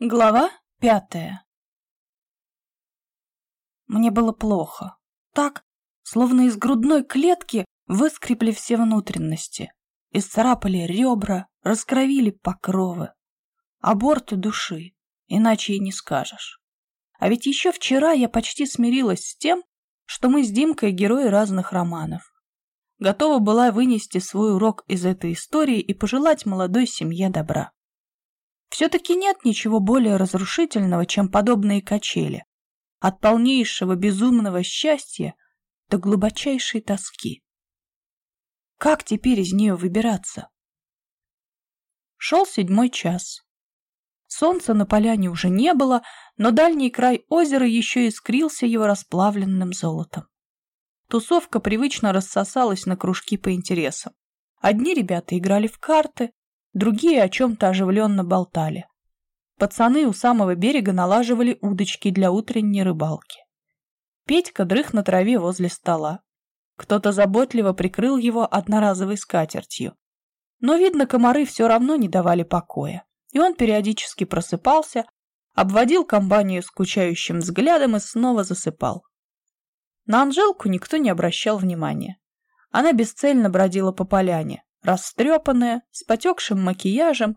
Глава пятая Мне было плохо. Так, словно из грудной клетки выскребли все внутренности, исцарапали ребра, раскровили покровы. Аборты души, иначе и не скажешь. А ведь еще вчера я почти смирилась с тем, что мы с Димкой герои разных романов. Готова была вынести свой урок из этой истории и пожелать молодой семье добра. Все-таки нет ничего более разрушительного, чем подобные качели. От полнейшего безумного счастья до глубочайшей тоски. Как теперь из нее выбираться? Шел седьмой час. Солнца на поляне уже не было, но дальний край озера еще искрился его расплавленным золотом. Тусовка привычно рассосалась на кружки по интересам. Одни ребята играли в карты, другие о чем-то оживленно болтали. Пацаны у самого берега налаживали удочки для утренней рыбалки. Петька дрых на траве возле стола. Кто-то заботливо прикрыл его одноразовой скатертью. Но, видно, комары все равно не давали покоя, и он периодически просыпался, обводил компанию скучающим взглядом и снова засыпал. На Анжелку никто не обращал внимания. Она бесцельно бродила по поляне, растрепанная, с потекшим макияжем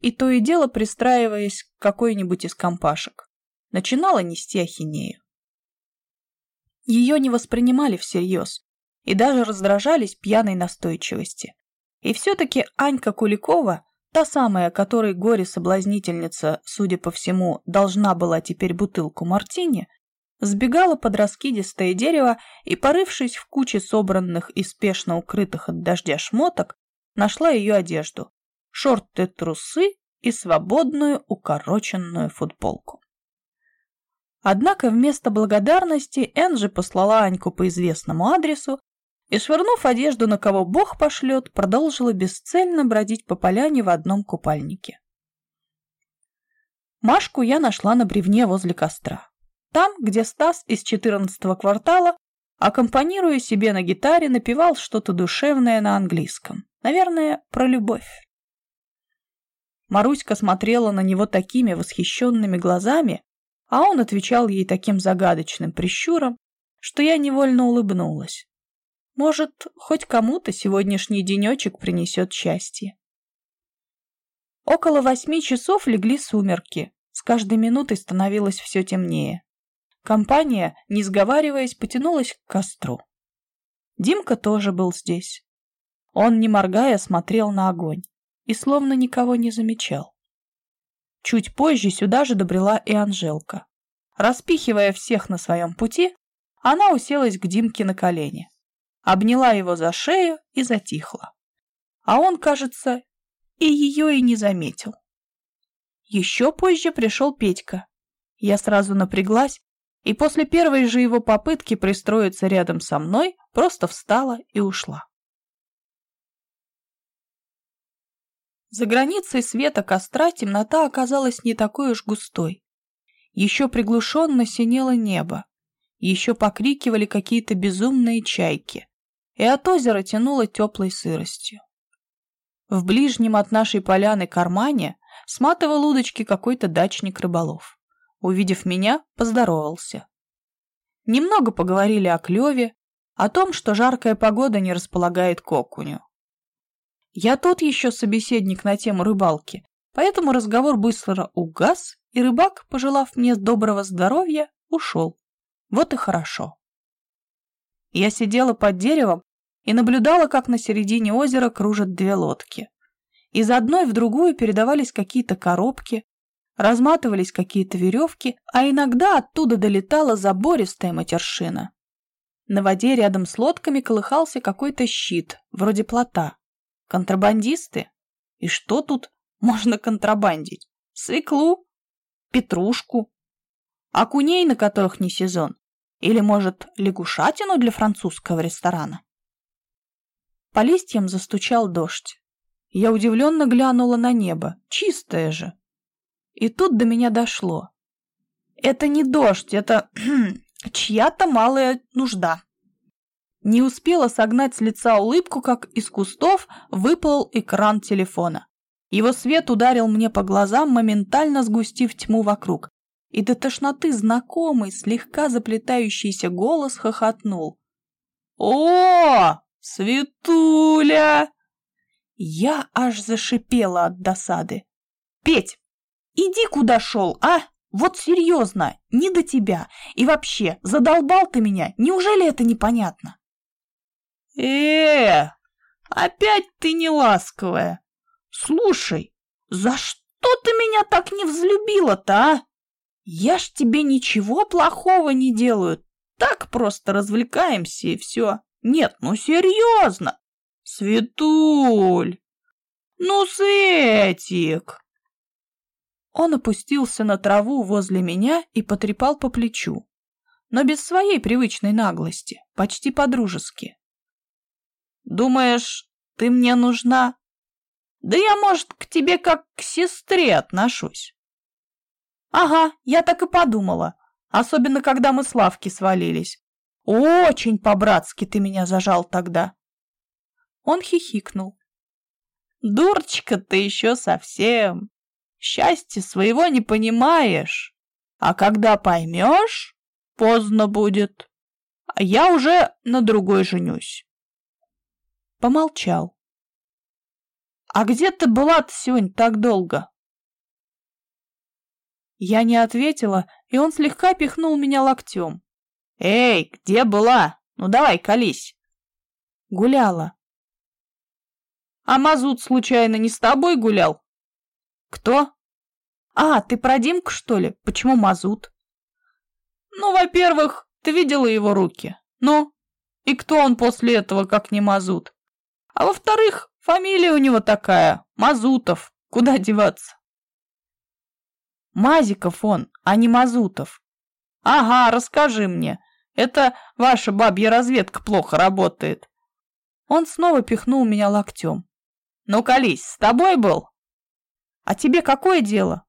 и то и дело пристраиваясь к какой-нибудь из компашек. Начинала нести ахинею. Ее не воспринимали всерьез и даже раздражались пьяной настойчивости. И все-таки Анька Куликова, та самая, которой горе-соблазнительница, судя по всему, должна была теперь бутылку мартини, сбегала под раскидистое дерево и, порывшись в куче собранных и спешно укрытых от дождя шмоток, нашла ее одежду, шорты-трусы и свободную укороченную футболку. Однако вместо благодарности Энджи послала Аньку по известному адресу и, швырнув одежду на кого бог пошлет, продолжила бесцельно бродить по поляне в одном купальнике. Машку я нашла на бревне возле костра. Там, где Стас из четырнадцатого квартала, аккомпанируя себе на гитаре, напевал что-то душевное на английском. Наверное, про любовь. Маруська смотрела на него такими восхищенными глазами, а он отвечал ей таким загадочным прищуром, что я невольно улыбнулась. Может, хоть кому-то сегодняшний денечек принесет счастье. Около восьми часов легли сумерки, с каждой минутой становилось все темнее. Компания, не сговариваясь, потянулась к костру. Димка тоже был здесь. Он, не моргая, смотрел на огонь и словно никого не замечал. Чуть позже сюда же добрела и Анжелка. Распихивая всех на своем пути, она уселась к Димке на колени, обняла его за шею и затихла. А он, кажется, и ее и не заметил. Еще позже пришел Петька. Я сразу напряглась, и после первой же его попытки пристроиться рядом со мной просто встала и ушла. За границей света костра темнота оказалась не такой уж густой. Еще приглушенно синело небо, еще покрикивали какие-то безумные чайки, и от озера тянуло теплой сыростью. В ближнем от нашей поляны кармане сматывал удочки какой-то дачник-рыболов. Увидев меня, поздоровался. Немного поговорили о клеве, о том, что жаркая погода не располагает к окуню. Я тот еще собеседник на тему рыбалки, поэтому разговор быстро угас, и рыбак, пожелав мне доброго здоровья, ушел. Вот и хорошо. Я сидела под деревом и наблюдала, как на середине озера кружат две лодки. Из одной в другую передавались какие-то коробки, разматывались какие-то веревки, а иногда оттуда долетала забористая матершина. На воде рядом с лодками колыхался какой-то щит, вроде плота. Контрабандисты? И что тут можно контрабандить? Свеклу? Петрушку? Окуней, на которых не сезон? Или, может, лягушатину для французского ресторана? По листьям застучал дождь. Я удивленно глянула на небо. Чистое же. И тут до меня дошло. Это не дождь, это чья-то малая нужда. Не успела согнать с лица улыбку, как из кустов выплыл экран телефона. Его свет ударил мне по глазам, моментально сгустив тьму вокруг. И до тошноты знакомый, слегка заплетающийся голос хохотнул. «О, Светуля!» Я аж зашипела от досады. «Петь, иди куда шел, а? Вот серьезно, не до тебя. И вообще, задолбал ты меня, неужели это непонятно?» э опять ты не ласковая. Слушай, за что ты меня так не взлюбила-то, а? Я ж тебе ничего плохого не делаю. Так просто развлекаемся и все. Нет, ну серьезно. Светуль. Ну, Светик. Он опустился на траву возле меня и потрепал по плечу. Но без своей привычной наглости, почти по-дружески. Думаешь, ты мне нужна? Да я, может, к тебе как к сестре отношусь. Ага, я так и подумала. Особенно, когда мы с лавки свалились. Очень по-братски ты меня зажал тогда. Он хихикнул. Дурочка ты еще совсем. Счастья своего не понимаешь. А когда поймешь, поздно будет. А я уже на другой женюсь. Помолчал. «А где ты была-то сегодня так долго?» Я не ответила, и он слегка пихнул меня локтем. «Эй, где была? Ну давай, колись!» «Гуляла». «А Мазут, случайно, не с тобой гулял?» «Кто?» «А, ты про Димку, что ли? Почему Мазут?» «Ну, во-первых, ты видела его руки. Ну, и кто он после этого, как не Мазут? А во-вторых, Фамилия у него такая, Мазутов. Куда деваться? Мазиков он, а не Мазутов. Ага, расскажи мне. Это ваша бабья разведка плохо работает. Он снова пихнул меня локтем. Ну, колись, с тобой был? А тебе какое дело?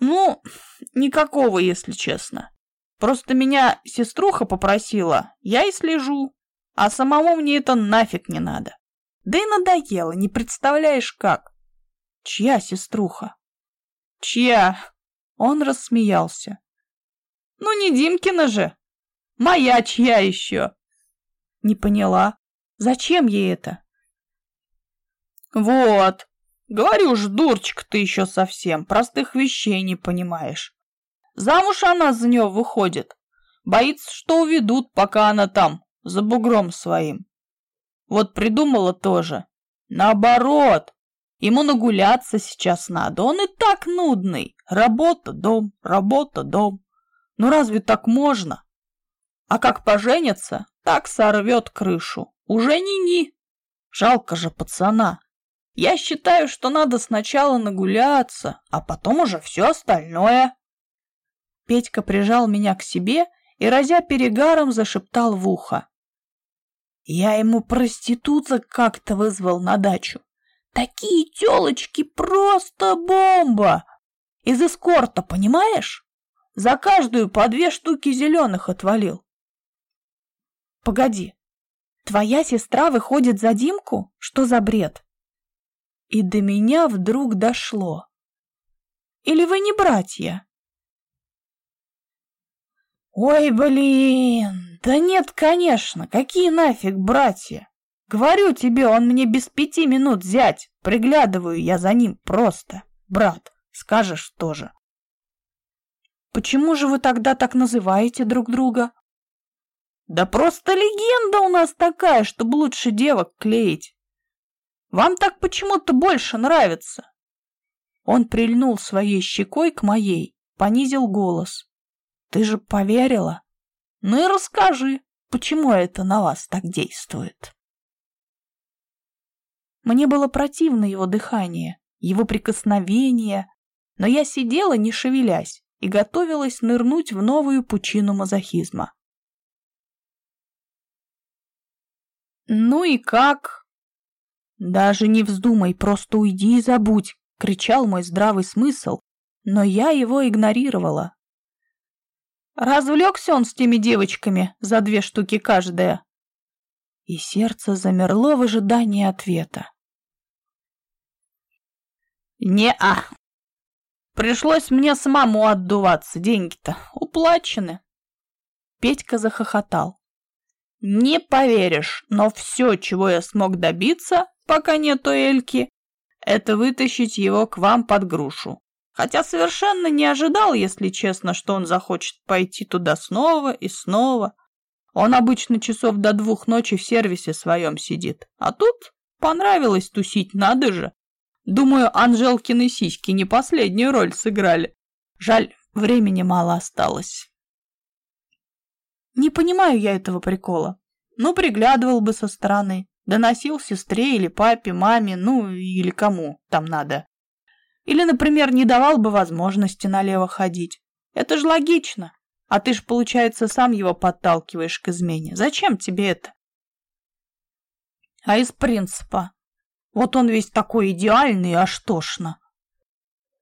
Ну, никакого, если честно. Просто меня сеструха попросила, я и слежу. А самому мне это нафиг не надо. Да и надоело, не представляешь как. Чья сеструха? Чья? Он рассмеялся. Ну не Димкина же. Моя чья еще? Не поняла. Зачем ей это? Вот. Говорю ж, дурочка ты еще совсем. Простых вещей не понимаешь. Замуж она за него выходит. Боится, что уведут, пока она там, за бугром своим. Вот придумала тоже. Наоборот. Ему нагуляться сейчас надо. Он и так нудный. Работа, дом, работа, дом. Ну разве так можно? А как поженится, так сорвет крышу. Уже ни-ни. Жалко же пацана. Я считаю, что надо сначала нагуляться, а потом уже все остальное. Петька прижал меня к себе и, разя перегаром, зашептал в ухо. Я ему проституток как-то вызвал на дачу. Такие телочки просто бомба! Из эскорта, понимаешь? За каждую по две штуки зеленых отвалил. Погоди, твоя сестра выходит за Димку? Что за бред? И до меня вдруг дошло. Или вы не братья? Ой, блин, «Да нет, конечно, какие нафиг братья? Говорю тебе, он мне без пяти минут взять, приглядываю я за ним просто. Брат, скажешь тоже». «Почему же вы тогда так называете друг друга?» «Да просто легенда у нас такая, чтобы лучше девок клеить. Вам так почему-то больше нравится». Он прильнул своей щекой к моей, понизил голос. «Ты же поверила?» Ну и расскажи, почему это на вас так действует? Мне было противно его дыхание, его прикосновение, но я сидела, не шевелясь, и готовилась нырнуть в новую пучину мазохизма. «Ну и как?» «Даже не вздумай, просто уйди и забудь!» — кричал мой здравый смысл, но я его игнорировала, Развлекся он с теми девочками за две штуки каждая. И сердце замерло в ожидании ответа. Не-а. Пришлось мне самому отдуваться, деньги-то уплачены. Петька захохотал. Не поверишь, но все, чего я смог добиться, пока нету Эльки, это вытащить его к вам под грушу. Хотя совершенно не ожидал, если честно, что он захочет пойти туда снова и снова. Он обычно часов до двух ночи в сервисе своем сидит. А тут понравилось тусить, надо же. Думаю, Анжелкины сиськи не последнюю роль сыграли. Жаль, времени мало осталось. Не понимаю я этого прикола. Ну, приглядывал бы со стороны. Доносил сестре или папе, маме, ну, или кому там надо. Или, например, не давал бы возможности налево ходить. Это же логично. А ты ж, получается, сам его подталкиваешь к измене. Зачем тебе это? А из принципа. Вот он весь такой идеальный, аж тошно.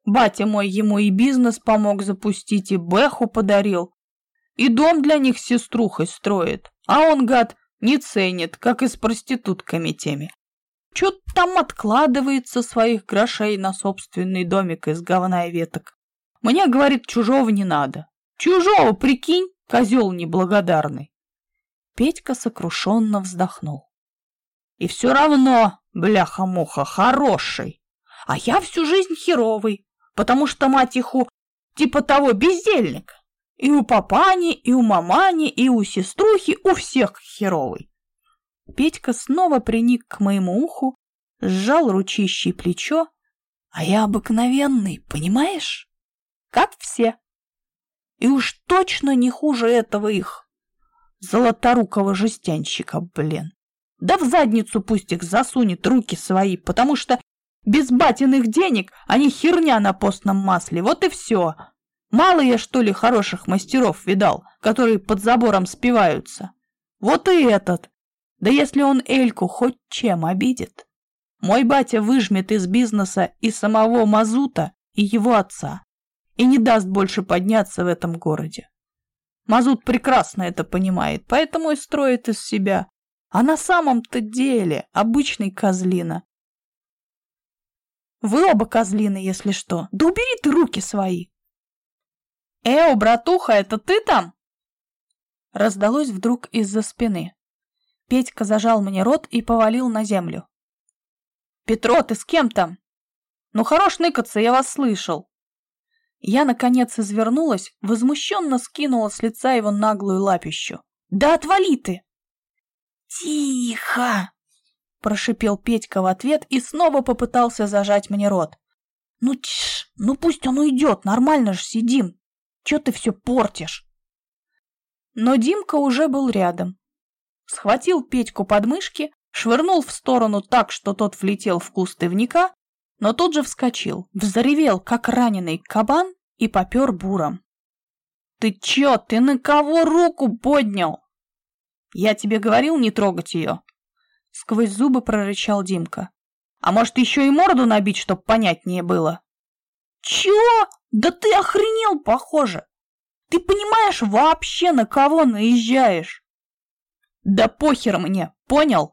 Батя мой ему и бизнес помог запустить, и Бэху подарил. И дом для них сеструхой строит. А он, гад, не ценит, как и с проститутками теми. Чё-то там откладывается своих грошей на собственный домик из говна и веток. Мне, говорит, чужого не надо. Чужого, прикинь, козел неблагодарный. Петька сокрушенно вздохнул. И все равно, бляха-муха, хороший. А я всю жизнь херовый, потому что, мать иху, типа того, бездельник. И у папани, и у мамани, и у сеструхи, у всех херовый. Петька снова приник к моему уху, сжал ручищей плечо, а я обыкновенный, понимаешь? Как все. И уж точно не хуже этого их. Золоторукого жестянщика, блин. Да в задницу пусть их засунет руки свои, потому что без батиных денег они херня на постном масле, вот и все. Мало я, что ли, хороших мастеров видал, которые под забором спиваются. Вот и этот. Да если он Эльку хоть чем обидит. Мой батя выжмет из бизнеса и самого Мазута, и его отца, и не даст больше подняться в этом городе. Мазут прекрасно это понимает, поэтому и строит из себя. А на самом-то деле обычный козлина. Вы оба козлины, если что. Да убери ты руки свои. Эо, братуха, это ты там? Раздалось вдруг из-за спины. Петька зажал мне рот и повалил на землю. «Петро, ты с кем там?» «Ну, хорош ныкаться, я вас слышал». Я, наконец, извернулась, возмущенно скинула с лица его наглую лапищу. «Да отвали ты!» «Тихо!» – прошипел Петька в ответ и снова попытался зажать мне рот. «Ну тш, ну пусть он уйдет, нормально же сидим. Че ты все портишь?» Но Димка уже был рядом, схватил Петьку под мышки, швырнул в сторону так, что тот влетел в куст ивника, но тут же вскочил, взревел, как раненый кабан, и попер буром. «Ты чё, ты на кого руку поднял?» «Я тебе говорил не трогать ее!» Сквозь зубы прорычал Димка. «А может, еще и морду набить, чтоб понятнее было?» «Чё? Да ты охренел, похоже! Ты понимаешь вообще, на кого наезжаешь?» Да похер мне, понял?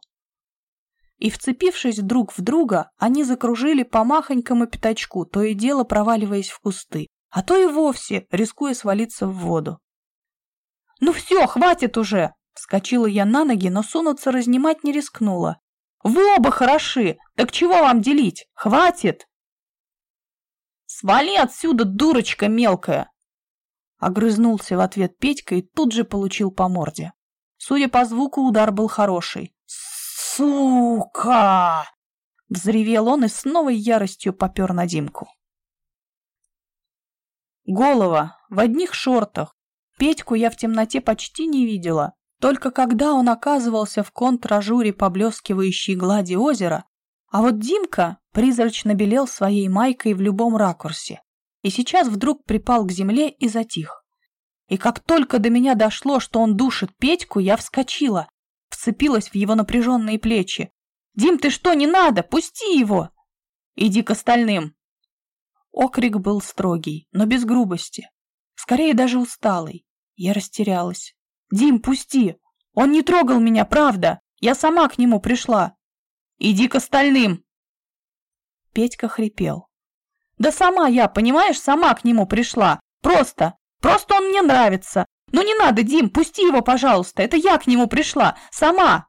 И, вцепившись друг в друга, они закружили по махонькому пятачку, то и дело проваливаясь в кусты, а то и вовсе, рискуя свалиться в воду. «Ну все, хватит уже!» Вскочила я на ноги, но сунуться разнимать не рискнула. «Вы оба хороши! Так чего вам делить? Хватит!» «Свали отсюда, дурочка мелкая!» Огрызнулся в ответ Петька и тут же получил по морде. Судя по звуку, удар был хороший. «Сука!» Взревел он и с новой яростью попер на Димку. Голова в одних шортах. Петьку я в темноте почти не видела. Только когда он оказывался в контражуре поблескивающей глади озера, а вот Димка призрачно белел своей майкой в любом ракурсе. И сейчас вдруг припал к земле и затих. И как только до меня дошло, что он душит Петьку, я вскочила, вцепилась в его напряженные плечи. «Дим, ты что, не надо? Пусти его!» «Иди к остальным!» Окрик был строгий, но без грубости. Скорее даже усталый. Я растерялась. «Дим, пусти! Он не трогал меня, правда! Я сама к нему пришла! Иди к остальным!» Петька хрипел. Да сама я, понимаешь, сама к нему пришла. Просто, просто он мне нравится. Ну не надо, Дим, пусти его, пожалуйста. Это я к нему пришла, сама.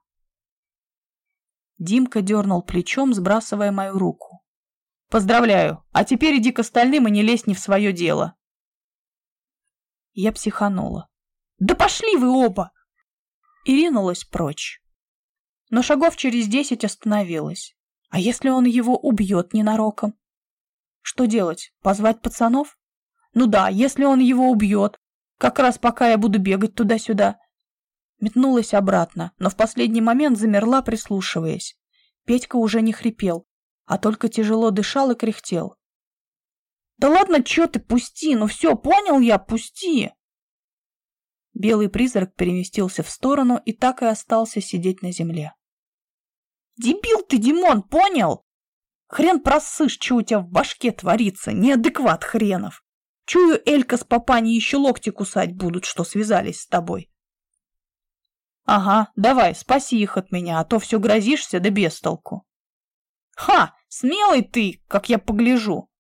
Димка дернул плечом, сбрасывая мою руку. Поздравляю, а теперь иди к остальным и не лезь не в свое дело. Я психанула. Да пошли вы оба! И ринулась прочь. Но шагов через десять остановилась. А если он его убьет ненароком? Что делать? Позвать пацанов? Ну да, если он его убьет, как раз пока я буду бегать туда-сюда. Метнулась обратно, но в последний момент замерла, прислушиваясь. Петька уже не хрипел, а только тяжело дышал и кряхтел. «Да ладно, чё ты, пусти, ну все, понял я, пусти!» Белый призрак переместился в сторону и так и остался сидеть на земле. «Дебил ты, Димон, понял? Хрен просышь, что у тебя в башке творится, неадекват хренов. Чую, Элька с папаней еще локти кусать будут, что связались с тобой. Ага, давай, спаси их от меня, а то все грозишься да без толку. Ха, смелый ты, как я погляжу.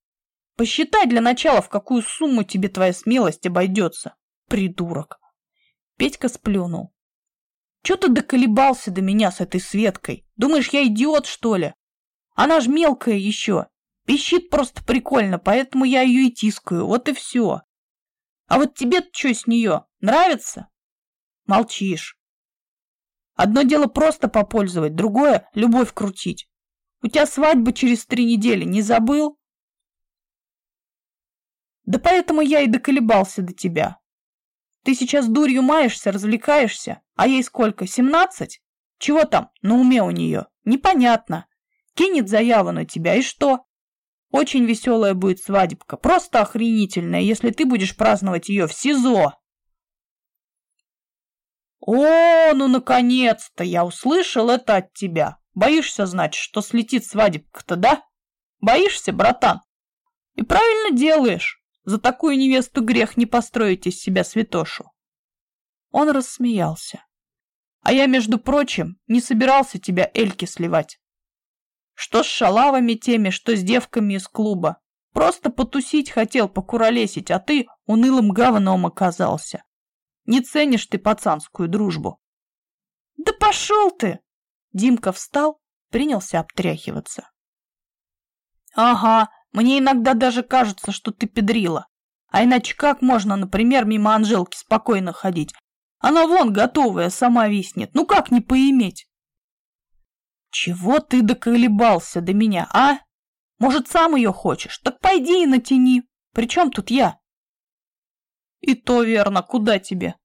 Посчитай для начала, в какую сумму тебе твоя смелость обойдется, придурок. Петька сплюнул. Че ты доколебался до меня с этой Светкой? Думаешь, я идиот, что ли? Она ж мелкая еще. Пищит просто прикольно, поэтому я ее и тискаю. Вот и все. А вот тебе-то что с нее? Нравится? Молчишь. Одно дело просто попользовать, другое — любовь крутить. У тебя свадьба через три недели, не забыл? Да поэтому я и доколебался до тебя. Ты сейчас дурью маешься, развлекаешься, а ей сколько, семнадцать? Чего там на уме у нее? Непонятно. Кинет заяву на тебя, и что? Очень веселая будет свадебка, просто охренительная, если ты будешь праздновать ее в СИЗО. О, ну наконец-то я услышал это от тебя. Боишься, значит, что слетит свадебка-то, да? Боишься, братан? И правильно делаешь. За такую невесту грех не построить из себя святошу. Он рассмеялся. А я, между прочим, не собирался тебя Эльке сливать. Что с шалавами теми, что с девками из клуба. Просто потусить хотел, покуролесить, а ты унылым говном оказался. Не ценишь ты пацанскую дружбу. Да пошел ты! Димка встал, принялся обтряхиваться. Ага, мне иногда даже кажется, что ты педрила. А иначе как можно, например, мимо Анжелки спокойно ходить? Она вон готовая, сама виснет. Ну как не поиметь? Чего ты доколебался до меня, а? Может, сам ее хочешь? Так пойди и натяни. Причем тут я? И то верно, куда тебе?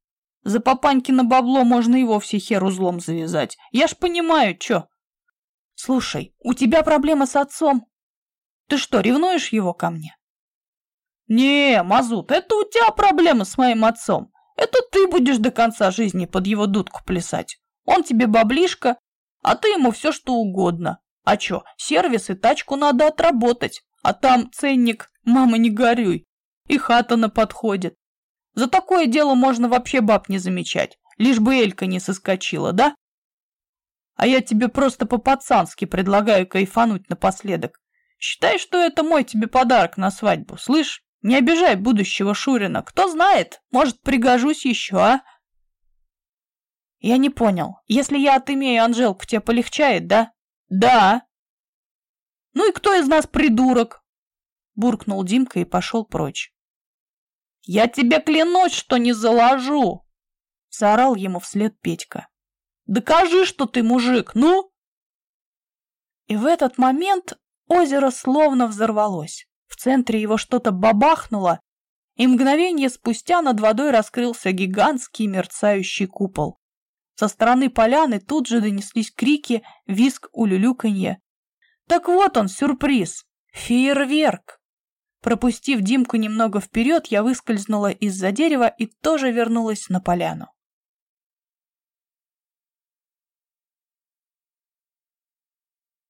За папанькино бабло можно и вовсе хер узлом завязать. Я ж понимаю, чё. Слушай, у тебя проблема с отцом. Ты что, ревнуешь его ко мне? Не, Мазут, это у тебя проблема с моим отцом. Это ты будешь до конца жизни под его дудку плясать. Он тебе баблишка, а ты ему все что угодно. А чё, сервис и тачку надо отработать, а там ценник, мама не горюй, и хата на подходит. За такое дело можно вообще баб не замечать, лишь бы Элька не соскочила, да? А я тебе просто по-пацански предлагаю кайфануть напоследок. Считай, что это мой тебе подарок на свадьбу, слышь? Не обижай будущего Шурина, кто знает, может, пригожусь еще, а? Я не понял. Если я отымею Анжелку, тебе полегчает, да? Да. Ну и кто из нас придурок? Буркнул Димка и пошел прочь. Я тебе клянусь, что не заложу! Заорал ему вслед Петька. Докажи, что ты мужик, ну! И в этот момент озеро словно взорвалось. Центре его что-то бабахнуло, и мгновение спустя над водой раскрылся гигантский мерцающий купол. Со стороны поляны тут же донеслись крики, визг, улюлюканье. Так вот он, сюрприз! Фейерверк! Пропустив Димку немного вперед, я выскользнула из-за дерева и тоже вернулась на поляну.